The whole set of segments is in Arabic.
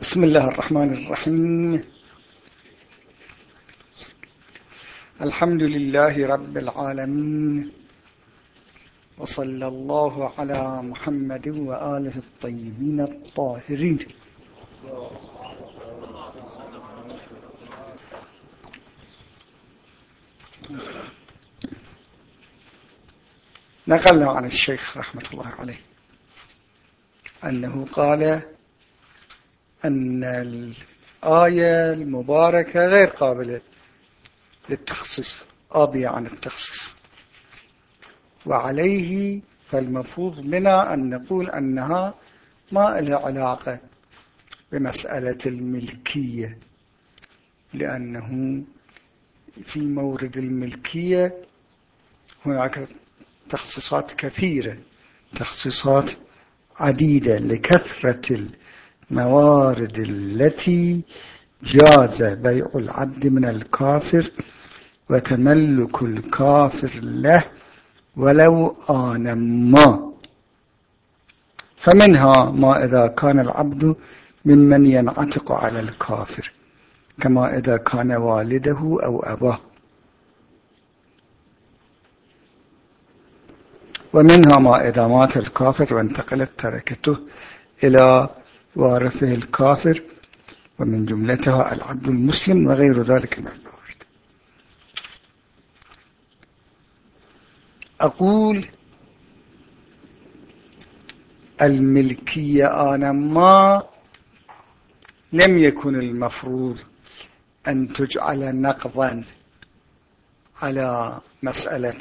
بسم الله الرحمن الرحيم. الحمد لله رب العالمين. وصلى الله على محمد وآله الطيبين الطاهرين. نقلنا عن الشيخ رحمة الله عليه. أنه قال أن الآية المباركة غير قابلة للتخصيص آبية عن التخصيص. وعليه فالمفروض منا أن نقول أنها ما لها علاقة بمسألة الملكية لأنه في مورد الملكية هناك تخصيصات كثيرة تخصيصات عديدة لكثرة الموارد التي جاز بيع العبد من الكافر وتملك الكافر له ولو آن ما. فمنها ما إذا كان العبد ممن ينعتق على الكافر كما إذا كان والده أو أباه. ومنها ما إذا مات الكافر وانتقلت تركته إلى وارثه الكافر ومن جملتها العبد المسلم وغير ذلك من الموارد أقول الملكية أنا ما لم يكن المفروض أن تجعل نقضا على مسألة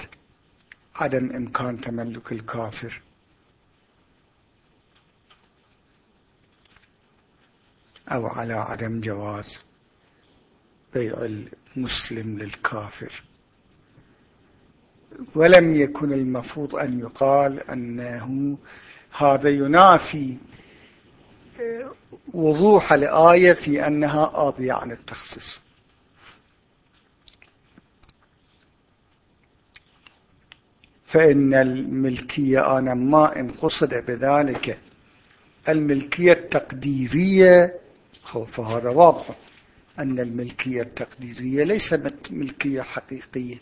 عدم إمكان تملك الكافر. أو على عدم جواز بيع المسلم للكافر. ولم يكن المفروض أن يقال أنه هذا ينافي وضوح الآية في أنها آضية عن التخصيص. فإن الملكية أنا ما انقصد بذلك الملكية التقديرية فهذا واضح أن الملكية التقديرية ليست ملكية حقيقية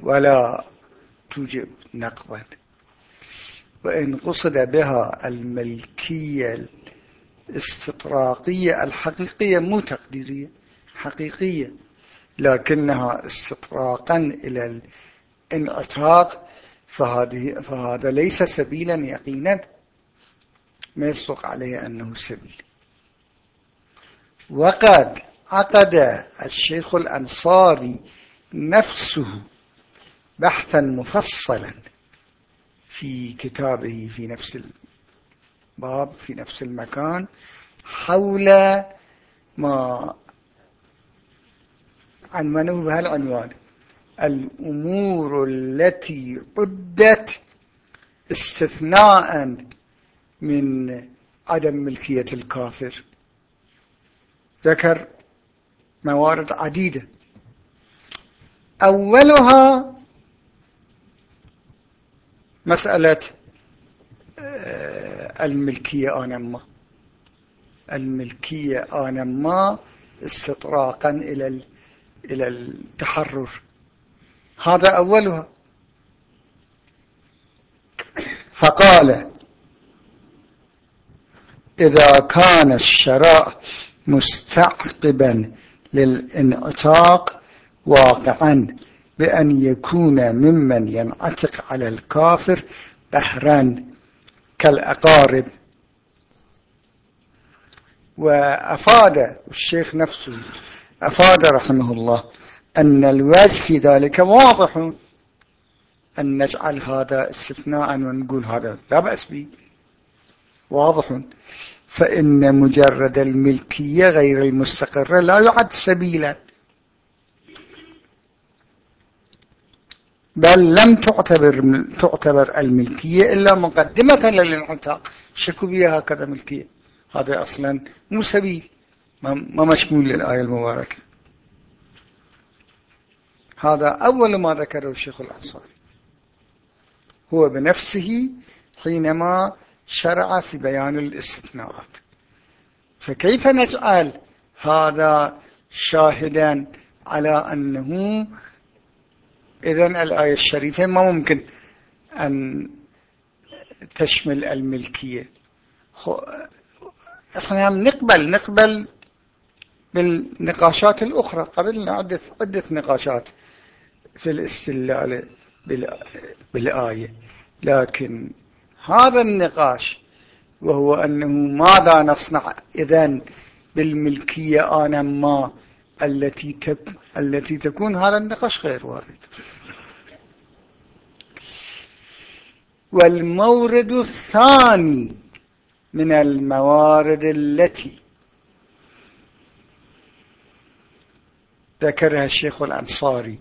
ولا توجب نقضا. وإن قصد بها الملكية الاستطراقية الحقيقية مو تقديرية حقيقية لكنها استطراقا إلى الانعتاق فهذه فهذا ليس سبيلا يقينا. ما يصدق عليه أنه سبيل. وقد عقد الشيخ الأنصاري نفسه بحثا مفصلا في كتابه في نفس الباب في نفس المكان حول ما عنوانه بهالعنوان الأمور التي عدت استثناء من عدم ملكية الكافر. ذكر موارد عديدة. أولها مسألة آه، الملكية آنما الملكية آنما استطراقا إلى إلى التحرر. هذا أولها. فقال إذا كان الشراء مستعقبا للانعتاق واقعا بأن يكون ممن ينعتق على الكافر بهرا كالأقارب. وأفاد الشيخ نفسه أفاد رحمه الله أن الوجه في ذلك واضح أن نجعل هذا استثناء ونقول هذا لا بأس به. واضح. فإن مجرد الملكية غير المستقرة لا يعد سبيلا. بل لم تعتبر تعتبر الملكية إلا مقدمة للانعتاق. شكوا بها هكذا ملكية؟ هذا أصلا مو سبيل. ما مشمول للآية المباركة. هذا أول ما ذكره الشيخ الأنصاري. هو بنفسه حينما شرع في بيان الاستثناءات. فكيف نجعل هذا شاهدا على أنه إذن الآية الشريفة ما ممكن أن تشمل الملكية. إحنا نقبل نقبل بالنقاشات الأخرى. قبلنا عدة, عدة نقاشات في الاستلال بالآية. لكن هذا النقاش وهو أنه ماذا نصنع إذن بالملكية آنا ما التي تك التي تكون؟ هذا النقاش غير وارد. والمورد الثاني من الموارد التي ذكرها الشيخ الأنصاري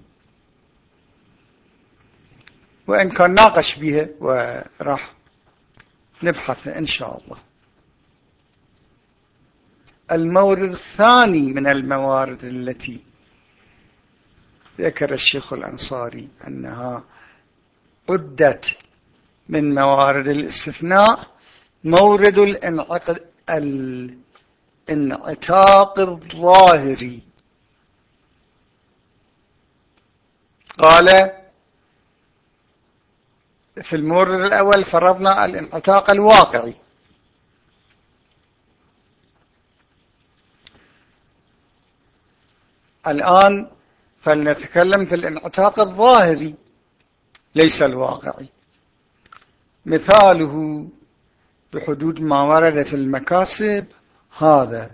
وإن كان ناقش بها وراح نبحث إن شاء الله. المورد الثاني من الموارد التي ذكر الشيخ الأنصاري أنها عدت من موارد الاستثناء. مورد الانعتاق الظاهري. قال في المورد الأول فرضنا الانعتاق الواقعي. الآن فلنتكلم في الانعتاق الظاهري ليس الواقعي. مثاله بحدود ما ورد في المكاسب هذا.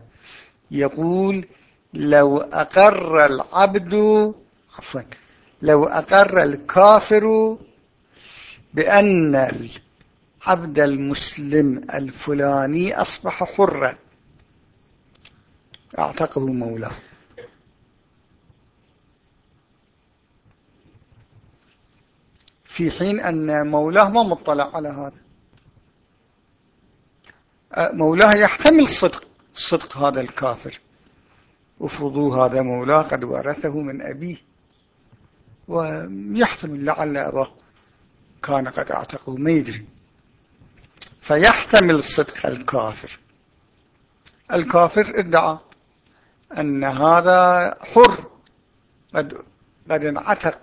يقول لو أقر العبد عفوا لو أقر الكافر بأن العبد المسلم الفلاني أصبح حرا. أعتقه مولاه. في حين أن مولاه ما مطلع على هذا. مولاه يحتمل صدق صدق هذا الكافر. وفرضوا هذا مولاه قد ورثه من أبيه. ويحتمل لعل أباه. كان قد أعتقه ما يدري. فيحتمل صدق الكافر. الكافر ادعى أن هذا حر قد, قد انعتق.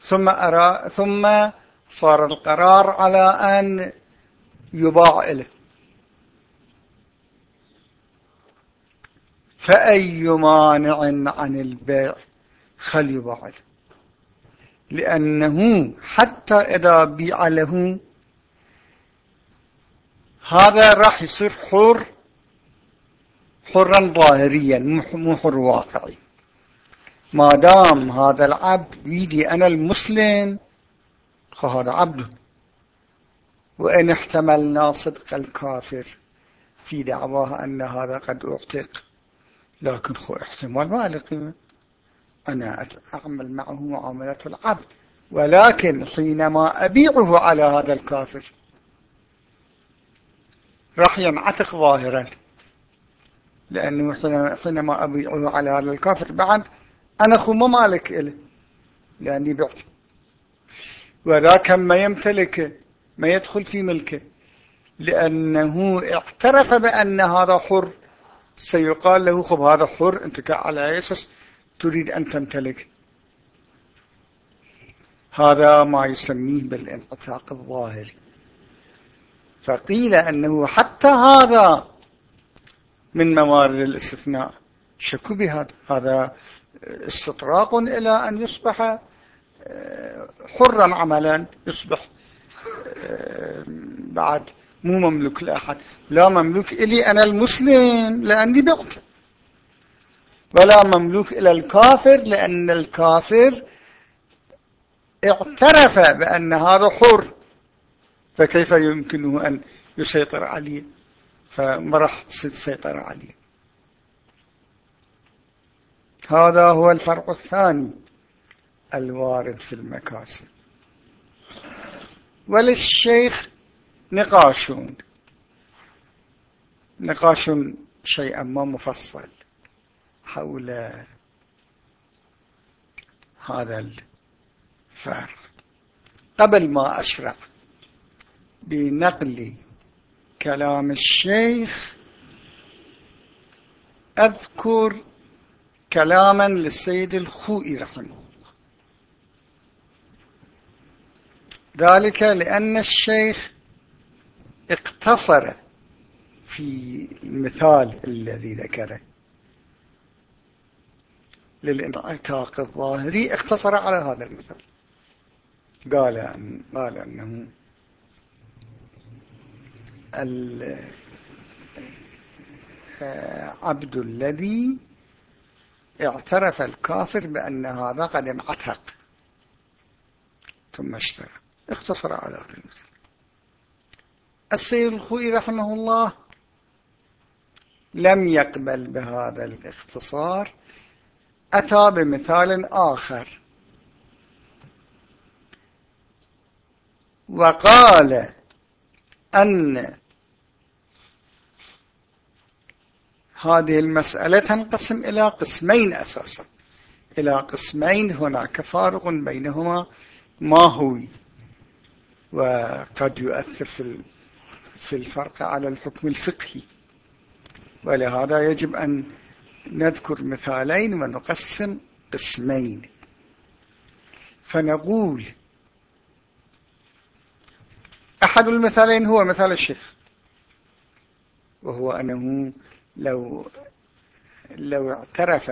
ثم أرى ثم صار القرار على أن يباع له فأي مانع عن البيع؟ خل يباع له لأنه حتى إذا بيع له هذا راح يصير حر حرا ظاهريا مو حر واقعي. ما دام هذا العبد بيدي أنا المسلم فهذا عبد. وإن احتملنا صدق الكافر في دعواه أن هذا قد أعتق. لكن خو احتمال ما لقيمة أنا أعمل معه معاملة العبد ولكن حينما أبيعه على هذا الكافر راح ينعتق ظاهرا. لأنه حينما أبيعه على هذا الكافر بعد أنا خو ما مالك إله لأني بعت. وذاك ما يمتلك ما يدخل في ملكه. لأنه اعترف بأن هذا حر. سيقال له خب هذا حر أنت على أساس تريد أن تمتلك. هذا ما يسميه بالانعتاق الظاهري فقيل أنه حتى هذا من موارد الاستثناء. شكوا بهذا؟ هذا استطراق إلى أن يصبح آه، حرا عملا يصبح آه، بعد مو مملوك لأحد. لا مملوك إلي أنا المسلم لأني بعت. ولا مملوك إلى الكافر لأن الكافر اعترف بأن هذا حر. فكيف يمكنه أن يسيطر عليه؟ فما راح تسيطر عليه. هذا هو الفرق الثاني الوارد في المكاسب. وللشيخ نقاشون نقاش شيئا ما مفصل. حول هذا الفرق قبل ما أشرع بنقل كلام الشيخ أذكر كلاما للسيد الخوئي رحمه الله. ذلك لأن الشيخ اقتصر في المثال الذي ذكره. للانعتاق الظاهري اقتصر على هذا المثال. قال أن قال أنه العبد الذي اعترف الكافر بأن هذا قد انعتق. ثم اشترى. اختصر على هذا المثال. السيد الخوي رحمه الله لم يقبل بهذا الاختصار أتى بمثال آخر. وقال أن هذه المسألة تنقسم إلى قسمين أساسا. إلى قسمين هناك فارق بينهما ما هو وقد يؤثر في في الفرق على الحكم الفقهي. ولهذا يجب أن نذكر مثالين ونقسم قسمين. فنقول أحد المثالين هو مثال الشيخ وهو أنه لو لو اعترف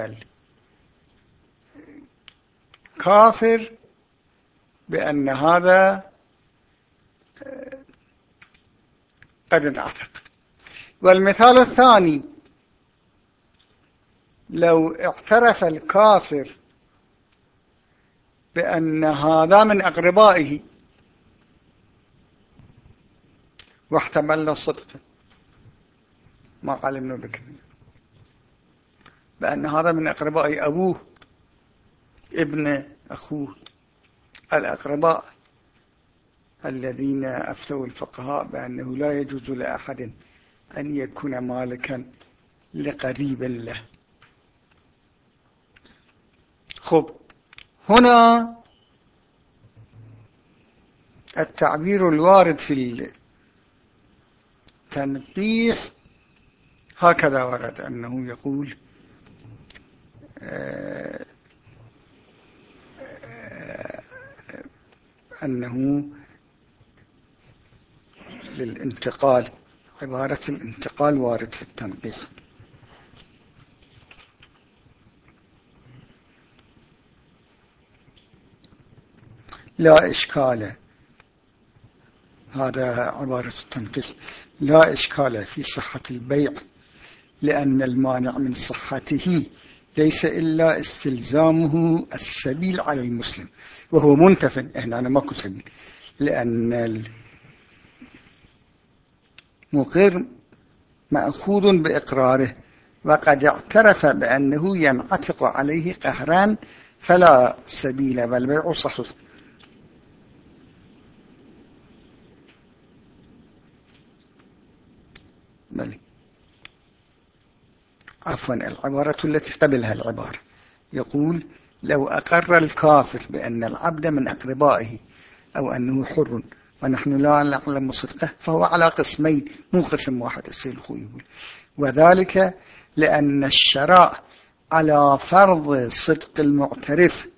الكافر بأن هذا قد انعتق. والمثال الثاني لو اعترف الكافر بأن هذا من أقربائه واحتملنا صدقه ما علمنا بكذب. بأن هذا من أقرباء أبوه ابن أخوه الأقرباء الذين أفتوا الفقهاء بأنه لا يجوز لأحد أن يكون مالكا لقريب له. خب هنا التعبير الوارد في التنقيح هكذا ورد أنه يقول آه، أنه للانتقال عبارة الانتقال وارد في التنقيح لا إشكال. هذا عبارة التنقيح لا إشكال في صحة البيع لأن المانع من صحته ليس إلا استلزامه السبيل على المسلم وهو منتف. هنا أنا ماكو سبيل. لأن المقر مأخوذ بإقراره وقد اعترف بأنه ينعتق عليه قهران فلا سبيل بل بيع صحيح. بل عفوا العبارة التي قبلها العبارة يقول لو أقر الكافر بأن العبد من أقربائه أو أنه حر ونحن لا نعلم صدقه فهو على قسمين مو قسم واحد يقول. وذلك لأن الشراء على فرض صدق المعترف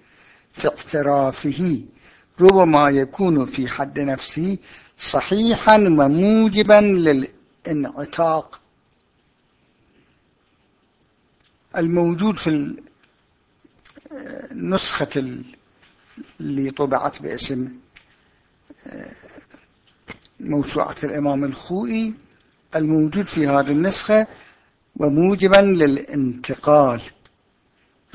في اعترافه ربما يكون في حد نفسه صحيحا وموجبا للانعتاق الموجود في النسخة اللي طبعت باسم آه، موسوعة الإمام الخوئي الموجود في هذه النسخة وموجبا للانتقال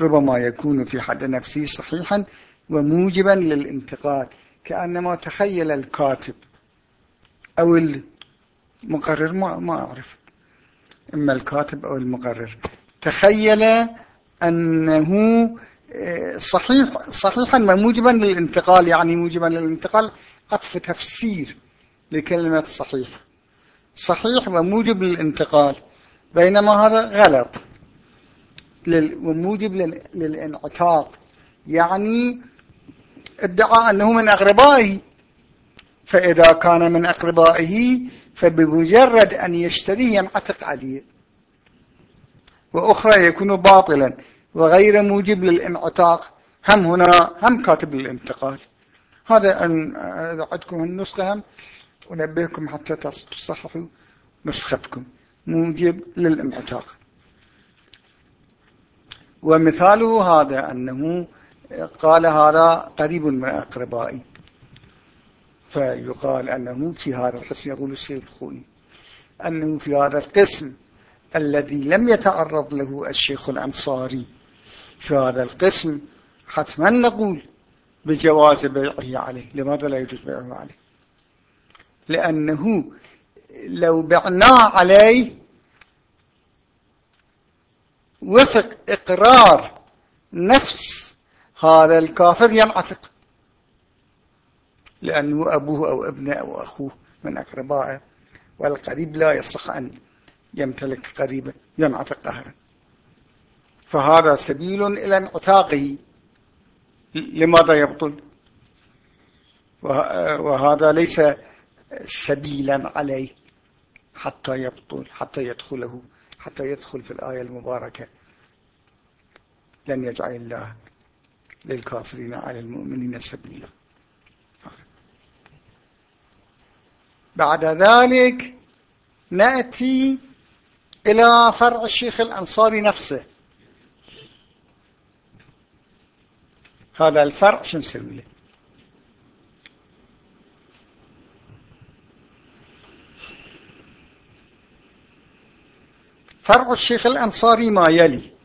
ربما يكون في حد نفسه صحيحا وموجبا للانتقال كأنما تخيل الكاتب أو المقرر ما, ما أعرف. إما الكاتب أو المقرر. تخيل أنه آه، صحيح صحيحا موجبا للانتقال يعني موجبا للانتقال عطف تفسير لكلمة صحيح صحيح وموجب للانتقال. بينما هذا غلط. وموجب للانعتاق يعني ادعى أنه من أقربائه. فإذا كان من أقربائه فبمجرد أن يشتريه ينعتق عليه. وأخرى يكون باطلا وغير موجب للانعتاق. هم هنا هم كاتب الانتقال هذا أن عندكم النسخة هم أنبهكم حتى تصححوا نسختكم. موجب للانعتاق. ومثاله هذا أنه قال هذا قريب من أقربائي. فيقال أنه في هذا القسم يقول السيد الخوي أنه في هذا القسم الذي لم يتعرض له الشيخ الأنصاري. في هذا القسم حتما نقول بجواز بيعه عليه. لماذا لا يجوز بيعه عليه؟ لأنه لو بعناه عليه وفق إقرار نفس هذا الكافر ينعتق. لأنه أبوه أو ابنه أو أخوه من أقربائه والقريب لا يصح أن يمتلك قريبا ينعتق قهرا فهذا سبيل إلى انعتاقه. لماذا يبطل؟ وهذا ليس سبيلا عليه حتى يبطل حتى يدخله حتى يدخل في الآية المباركة. لن يجعل الله للكافرين على المؤمنين سبيلا. بعد ذلك نأتي إلى فرع الشيخ الأنصاري نفسه. هذا الفرع شو نسوي له؟ فرع الشيخ الأنصاري ما يلي.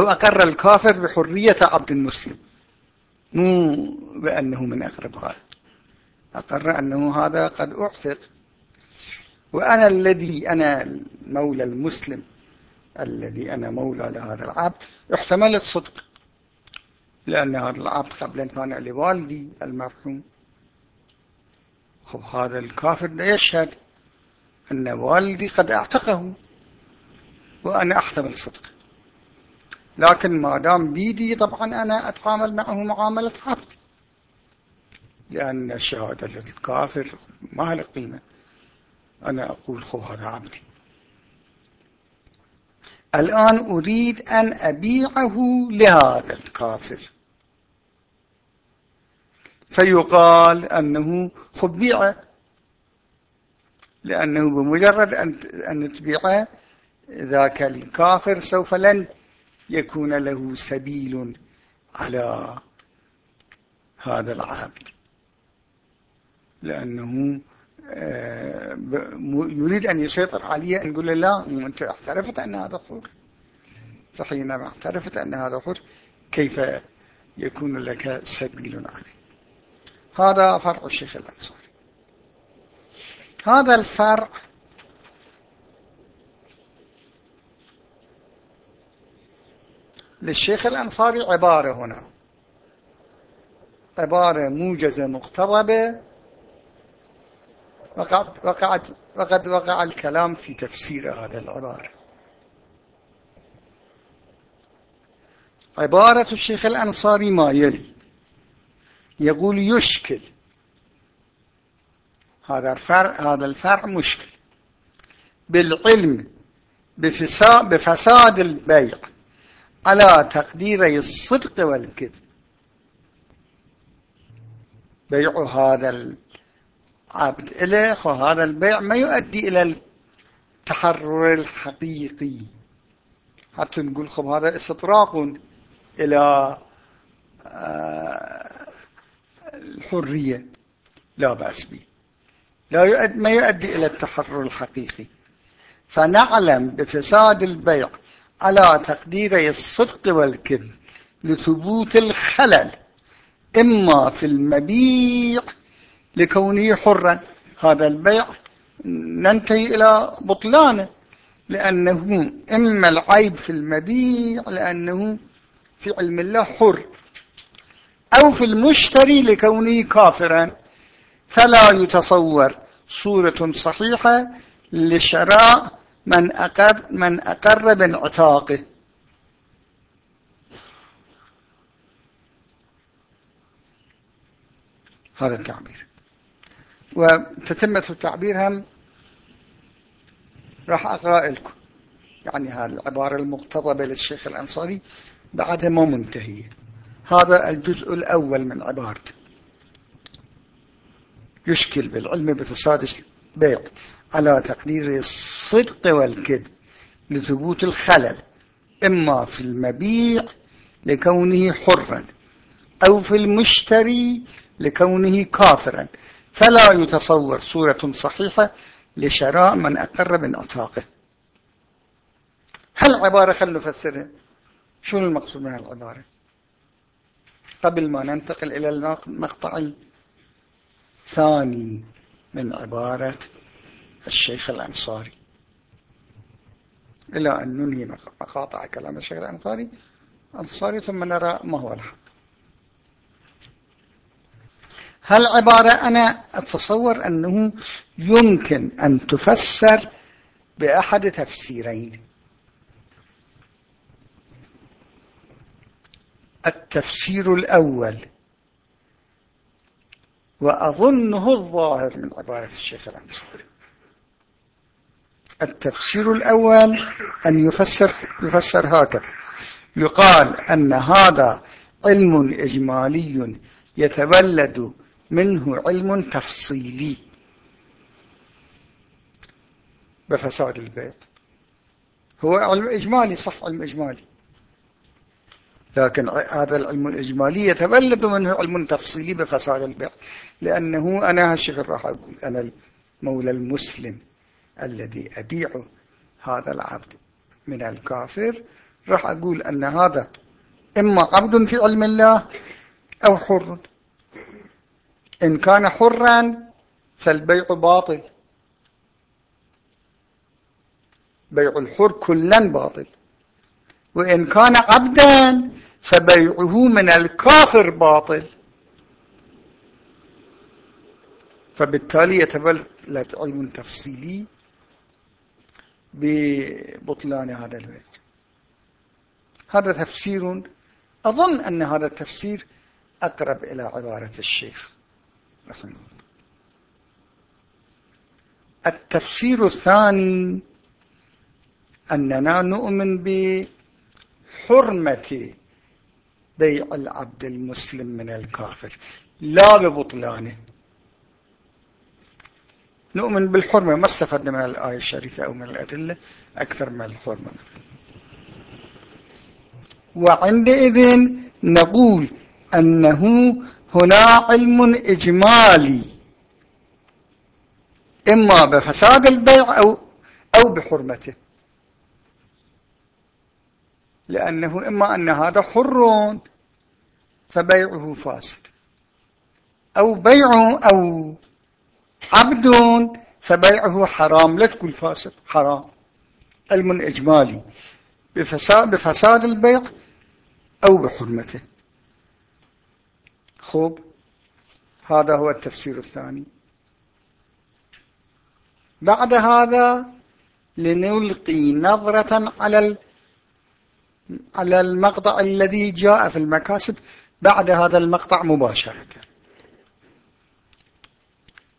لو أقر الكافر بحرية عبد المسلم. مو بأنه من أقرب هذا. أقر أنه هذا قد أعثق وأنا الذي أنا المولى المسلم الذي أنا مولى لهذا العبد احتمل الصدق. لأن هذا العبد قبل أن كان لوالدي المرحوم. خب هذا الكافر لا يشهد أن والدي قد أعتقه. وأنا أحتمل صدق. لكن ما دام بيدي طبعا أنا أتعامل معه معاملة عبد لأن شهادة الكافر ما لها قيمة. أنا أقول خو هذا عبدي. الآن أريد أن أبيعه لهذا الكافر. فيقال أنه خب بيعه. لأنه بمجرد أن تبيعه ذاك الكافر سوف لن يكون له سبيل على هذا العبد لأنه آه، يريد أن يسيطر عليه أن يقول لا أنت اعترفت أن هذا حر فحينما اعترفت أن هذا حر كيف يكون لك سبيل عليه؟ هذا فرع الشيخ الأنصاري. هذا الفرع للشيخ الأنصاري عبارة هنا. عبارة موجزة مقتضبة. وقد, وقعت وقد وقع الكلام في تفسير هذا العبارة عبارة الشيخ الأنصاري ما يلي. يقول يشكل. هذا الفرع هذا الفرع مشكل. بالعلم بفساد البيع. على تقديري الصدق والكذب. بيع هذا العبد إليه وهذا البيع ما يؤدي إلى التحرر الحقيقي. حتى نقول خب هذا استطراق إلى آه، الحرية. لا بأس به. لا يؤدي ما يؤدي إلى التحرر الحقيقي. فنعلم بفساد البيع على تقديري الصدق والكذب لثبوت الخلل إما في المبيع لكونه حرا. هذا البيع ننتهي إلى بطلانه لأنه إما العيب في المبيع لأنه في علم الله حر. أو في المشتري لكونه كافرا. فلا يتصور صورة صحيحة لشراء من أقر, من أقر بانعتاقه هذا التعبير. وتتمة التعبير هم راح أقرأ لكم. يعني هذه العبارة المقتضبة للشيخ الأنصاري بعدها ما منتهية. هذا الجزء الأول من عبارته. يشكل بالعلم بفساد البيع على تقدير الصدق والكذب لثبوت الخلل إما في المبيع لكونه حرا أو في المشتري لكونه كافرا. فلا يتصور صورة صحيحة لشراء من أقر من أطاقه. هل عبارة خل نفسرها. شو المقصود من العبارة؟ قبل ما ننتقل إلى المقطع الثاني من عبارة الشيخ الأنصاري. إلى أن ننهي مقاطع كلام الشيخ الأنصاري. الأنصاري ثم نرى ما هو الحق. هل عبارة أنا أتصور أنه يمكن أن تفسر بأحد تفسيرين؟ التفسير الأول. وأظنه الظاهر من عبارة الشيخ الأنصاري. التفسير الأول أن يفسر, يفسر هكذا. يقال أن هذا علم إجمالي يتولد منه علم تفصيلي. بفساد البيت. هو علم إجمالي صح علم إجمالي. لكن هذا العلم الإجمالي يتولد منه علم تفصيلي بفساد البيع لأنه أنا هالشكل راح أقول أنا المولى المسلم. الذي أبيع هذا العبد من الكافر راح أقول أن هذا إما عبد في علم الله أو حر. إن كان حرا فالبيع باطل. بيع الحر كلا باطل. وإن كان عبدا فبيعه من الكافر باطل. فبالتالي يتبلد علم تفصيلي ببطلان هذا البيع هذا تفسير أظن أن هذا التفسير أقرب إلى عبارة الشيخ رحمه الله. التفسير الثاني أننا نؤمن بحرمة بيع العبد المسلم من الكافر لا ببطلانه. نؤمن بالحرمة ما استفدنا من الآية الشريفة أو من الأدلة أكثر من الحرمة. وعندئذ نقول أنه هنا علم إجمالي. إما بفساد البيع أو, أو بحرمته. لأنه إما أن هذا حر فبيعه فاسد. أو بيعه أو عبد فبيعه حرام. لا تقول فاسد حرام. علم إجمالي. بفساد, بفساد البيع أو بحرمته. خوب. هذا هو التفسير الثاني. بعد هذا لنلقي نظرة على على المقطع الذي جاء في المكاسب. بعد هذا المقطع مباشرة.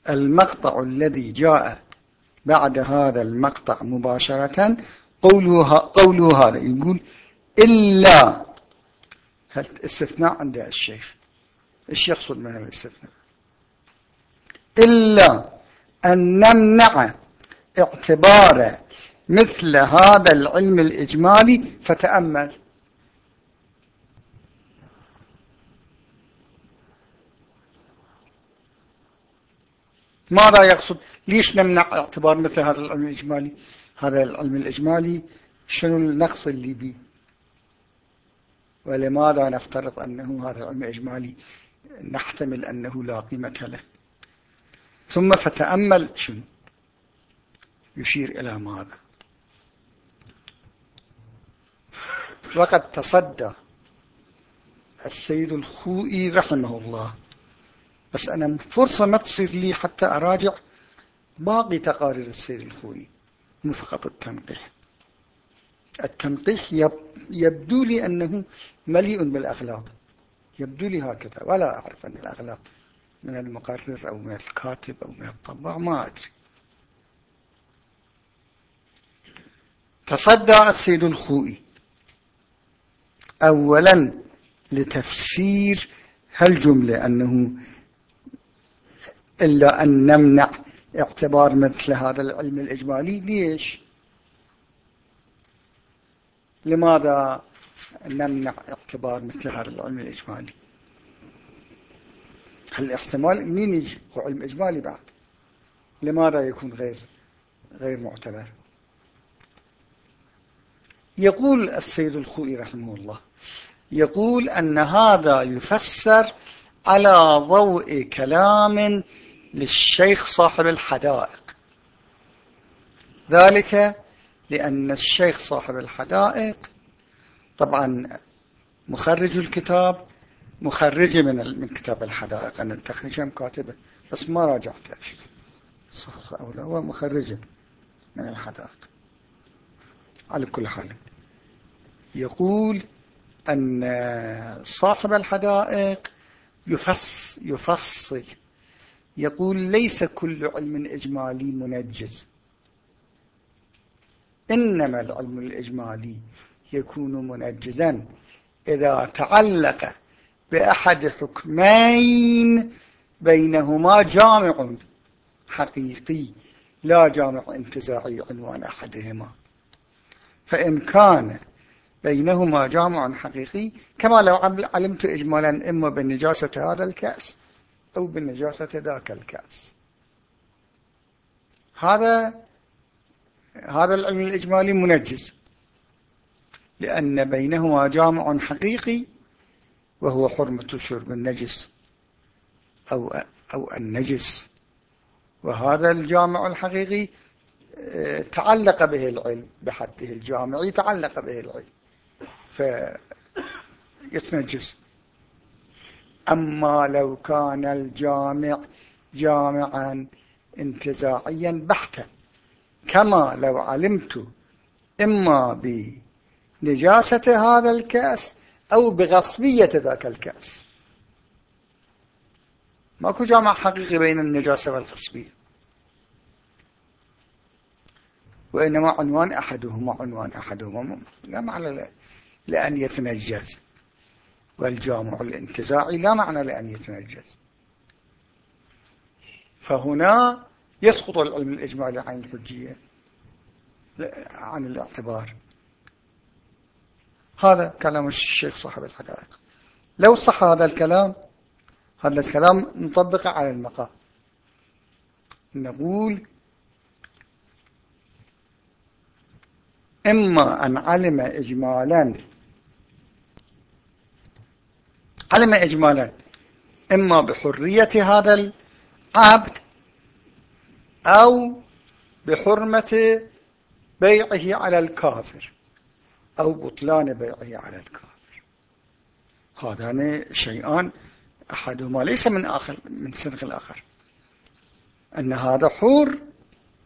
المقطع الذي جاء بعد هذا المقطع مباشرة قوله, قوله هذا يقول إلا الاستثناء عند الشيخ إيش يقصد من الاستثناء؟ إلا أن نمنع اعتبار مثل هذا العلم الإجمالي فتأمل. ماذا يقصد؟ ليش نمنع اعتبار مثل هذا العلم الإجمالي؟ هذا العلم الإجمالي شنو النقص اللي بيه ولماذا نفترض أنه هذا العلم الإجمالي نحتمل أنه لا قيمة له؟ ثم فتأمل شنو؟ يشير إلى ماذا؟ وقد تصدى السيد الخوئي رحمه الله بس أنا فرصة ما تصير لي حتى أراجع باقي تقارير السيد الخوئي مو فقط التنقيح. التنقيح يبدو لي أنه مليء بالأغلاط. يبدو لي هكذا ولا أعرف أن الأغلاط من المقرر أو من الكاتب أو من الطباع ما أدري. تصدى السيد الخوئي أولا لتفسير هالجملة أنه إلا أن نمنع اعتبار مثل هذا العلم الإجمالي. ليش؟ لماذا نمنع اعتبار مثل هذا العلم الإجمالي؟ هل الاحتمال مين يجي علم إجمالي بعد؟ لماذا يكون غير غير معتبر؟ يقول السيد الخوئي رحمه الله يقول أن هذا يفسر على ضوء كلام للشيخ صاحب الحدائق. ذلك لأن الشيخ صاحب الحدائق طبعا مخرج الكتاب مخرج من من كتاب الحدائق. أنا التخريج كاتبه؟ بس ما راجعت صح أو لا؟ هو مخرج من الحدائق. على كل حال. يقول أن صاحب الحدائق يفص يفصل يقول ليس كل علم إجمالي منجز. إنما العلم الإجمالي يكون منجزا إذا تعلق بأحد حكمين بينهما جامع حقيقي لا جامع انتزاعي عنوان أحدهما. فإن كان بينهما جامع حقيقي كما لو علمت إجمالا إما بالنجاسة هذا الكأس أو بالنجاسة ذاك الكأس. هذا هذا العلم الإجمالي منجز لأن بينهما جامع حقيقي وهو حرمة شرب النجس أو, أو النجس. وهذا الجامع الحقيقي آه، تعلق به العلم بحده الجامعي تعلق به العلم. فيتنجس. أما لو كان الجامع جامعا انتزاعيا بحتا كما لو علمت إما بنجاسة هذا الكأس أو بغصبية ذاك الكأس. ماكو جامع حقيقي بين النجاسة والغصبية. وإنما عنوان أحدهما عنوان أحدهما لا معنى لأن يتنجز والجامع الانتزاعي لا معنى لأن يتنجز فهنا يسقط العلم الإجمالي عن الحجية عن الاعتبار. هذا كلام الشيخ صاحب الحقائق. لو صح هذا الكلام هذا الكلام نطبقه على المقام. نقول إما أن علم إجمالا علم إجمالا إما بحرية هذا العبد أو بحرمة بيعه على الكافر أو بطلان بيعه على الكافر. هذان شيئان أحدهما ليس من آخر من سنغ الآخر. أن هذا حور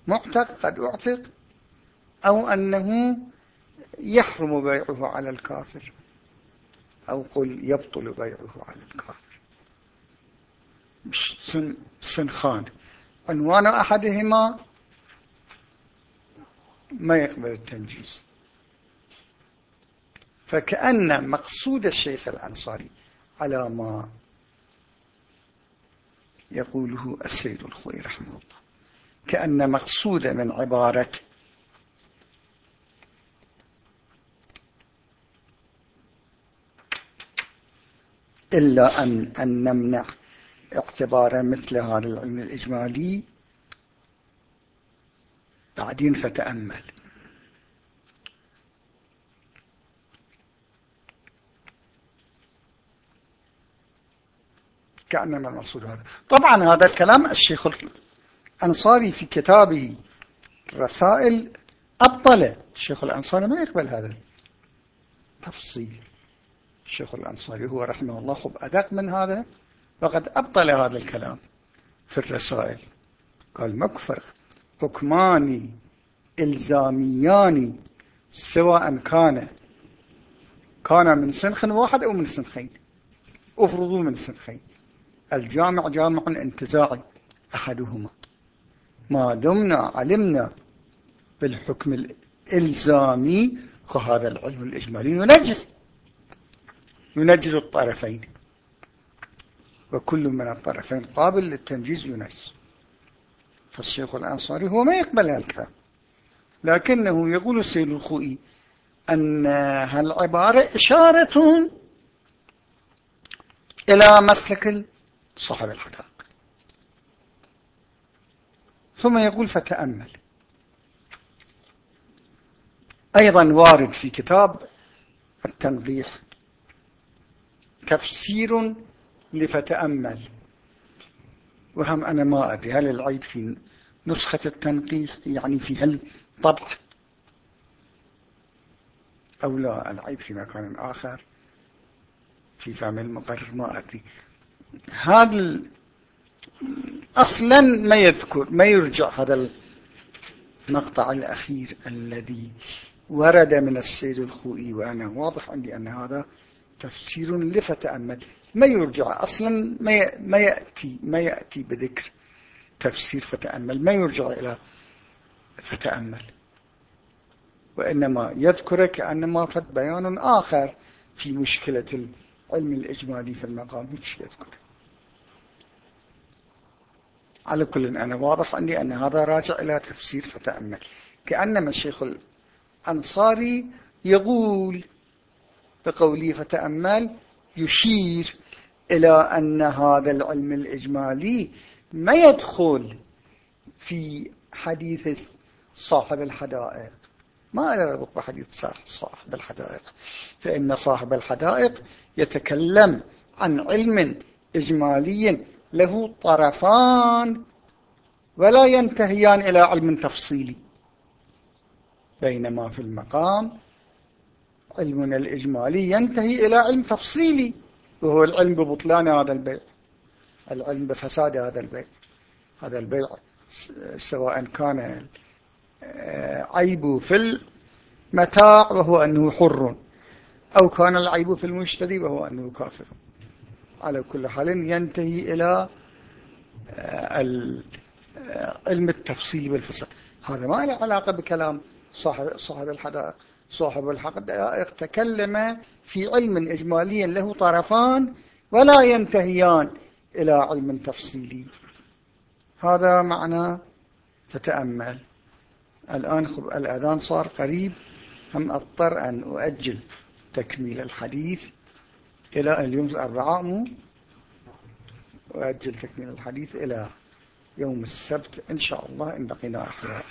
معتق قد أعتق أو أنه يحرم بيعه على الكافر. أو قل يبطل بيعه على الكافر. سن سنخان عنوان أحدهما ما يقبل التنجيز فكأن مقصود الشيخ الأنصاري على ما يقوله السيد الخوي رحمه الله. كأن مقصود من عبارة إلا أن, أن نمنع اعتبار مثل هذا العلم الإجمالي بعدين فتأمل. كأنما المقصود هذا. طبعا هذا الكلام الشيخ الأنصاري في كتابه الرسائل أبطل الشيخ الأنصاري ما يقبل هذا التفصيل. الشيخ الأنصاري هو رحمه الله خب أدق من هذا؟ فقد أبطل هذا الكلام في الرسائل. قال مكفر حكماني إلزاميان سواء كان كان من سنخ واحد أو من سنخين. افرضوا من سنخين. الجامع جامع انتزاعي أحدهما. ما دمنا علمنا بالحكم الإلزامي فهذا العلم الإجمالي ينجز ينجز الطرفين. وكل من الطرفين قابل للتنجيز ينجز. فالشيخ الأنصاري هو ما يقبل الكلام. لكنه يقول السيد الخوئي أن هالعبارة إشارة إلى مسلك صاحب الحدائق ثم يقول فتأمل. أيضا وارد في كتاب التنبيح تفسير لفتأمل. وهم أنا ما أدري هل العيب في نسخة التنقيح يعني في هل طبع؟ أو لا العيب في مكان آخر في فهم المقرر ما أدري. هذا أصلا ما يذكر ما يرجع هذا المقطع الأخير الذي ورد من السيد الخوئي؟ وأنا واضح عندي أن هذا تفسير لفتأمل ما يرجع أصلا ما يأتي ما يأتي بذكر تفسير فتأمل. ما يرجع إلى فتأمل. وإنما يذكر كأنما فت بيان آخر في مشكلة العلم الإجمالي في المقام. مش يذكر. على كل أنا واضح عندي أن هذا راجع إلى تفسير فتأمل. كأنما الشيخ الأنصاري يقول بقوله فتأمل يشير إلى أن هذا العلم الإجمالي ما يدخل في حديث صاحب الحدائق. ما يربط بحديث صاحب الحدائق. فإن صاحب الحدائق يتكلم عن علم إجمالي له طرفان ولا ينتهيان إلى علم تفصيلي. بينما في المقام علمنا الإجمالي ينتهي إلى علم تفصيلي وهو العلم ببطلان هذا البيع. العلم بفساد هذا البيع. هذا البيع سواء كان عيب في المتاع وهو أنه حر أو كان العيب في المشتري وهو أنه كافر. على كل حال ينتهي إلى علم التفصيل والفساد هذا ما له علاقة بكلام صاحب, صاحب الحدائق. صاحب الحدائق تكلم في علم إجمالي له طرفان ولا ينتهيان إلى علم تفصيلي. هذا معنى فتأمل الآن خب الأذان صار قريب. هم أضطر أن أؤجل تكميل الحديث إلى اليوم الأربعاء. مو؟ أؤجل تكميل الحديث إلى يوم السبت إن شاء الله إن بقينا أحياء